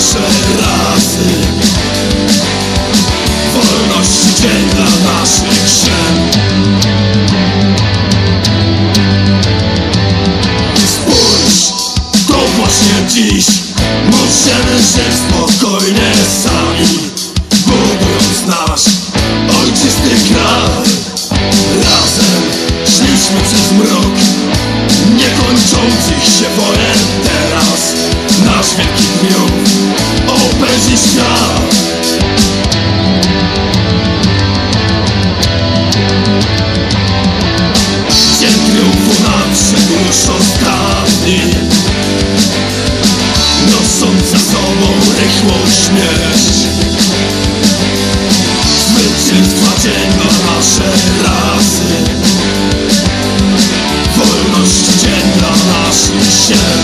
naszej rasy. Wolność dzień dla naszych szem Spójrz, to właśnie dziś Możemy żyć spokojnie sami Budując nasz ojczysty kraj. Razem szliśmy przez mrok Niekończących się wojen. wyszło śmiesz. Zwycięstwa dzień dla naszej rasy. Wolność dzień dla naszych siem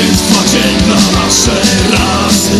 zwycięstwa dzień dla naszej rasy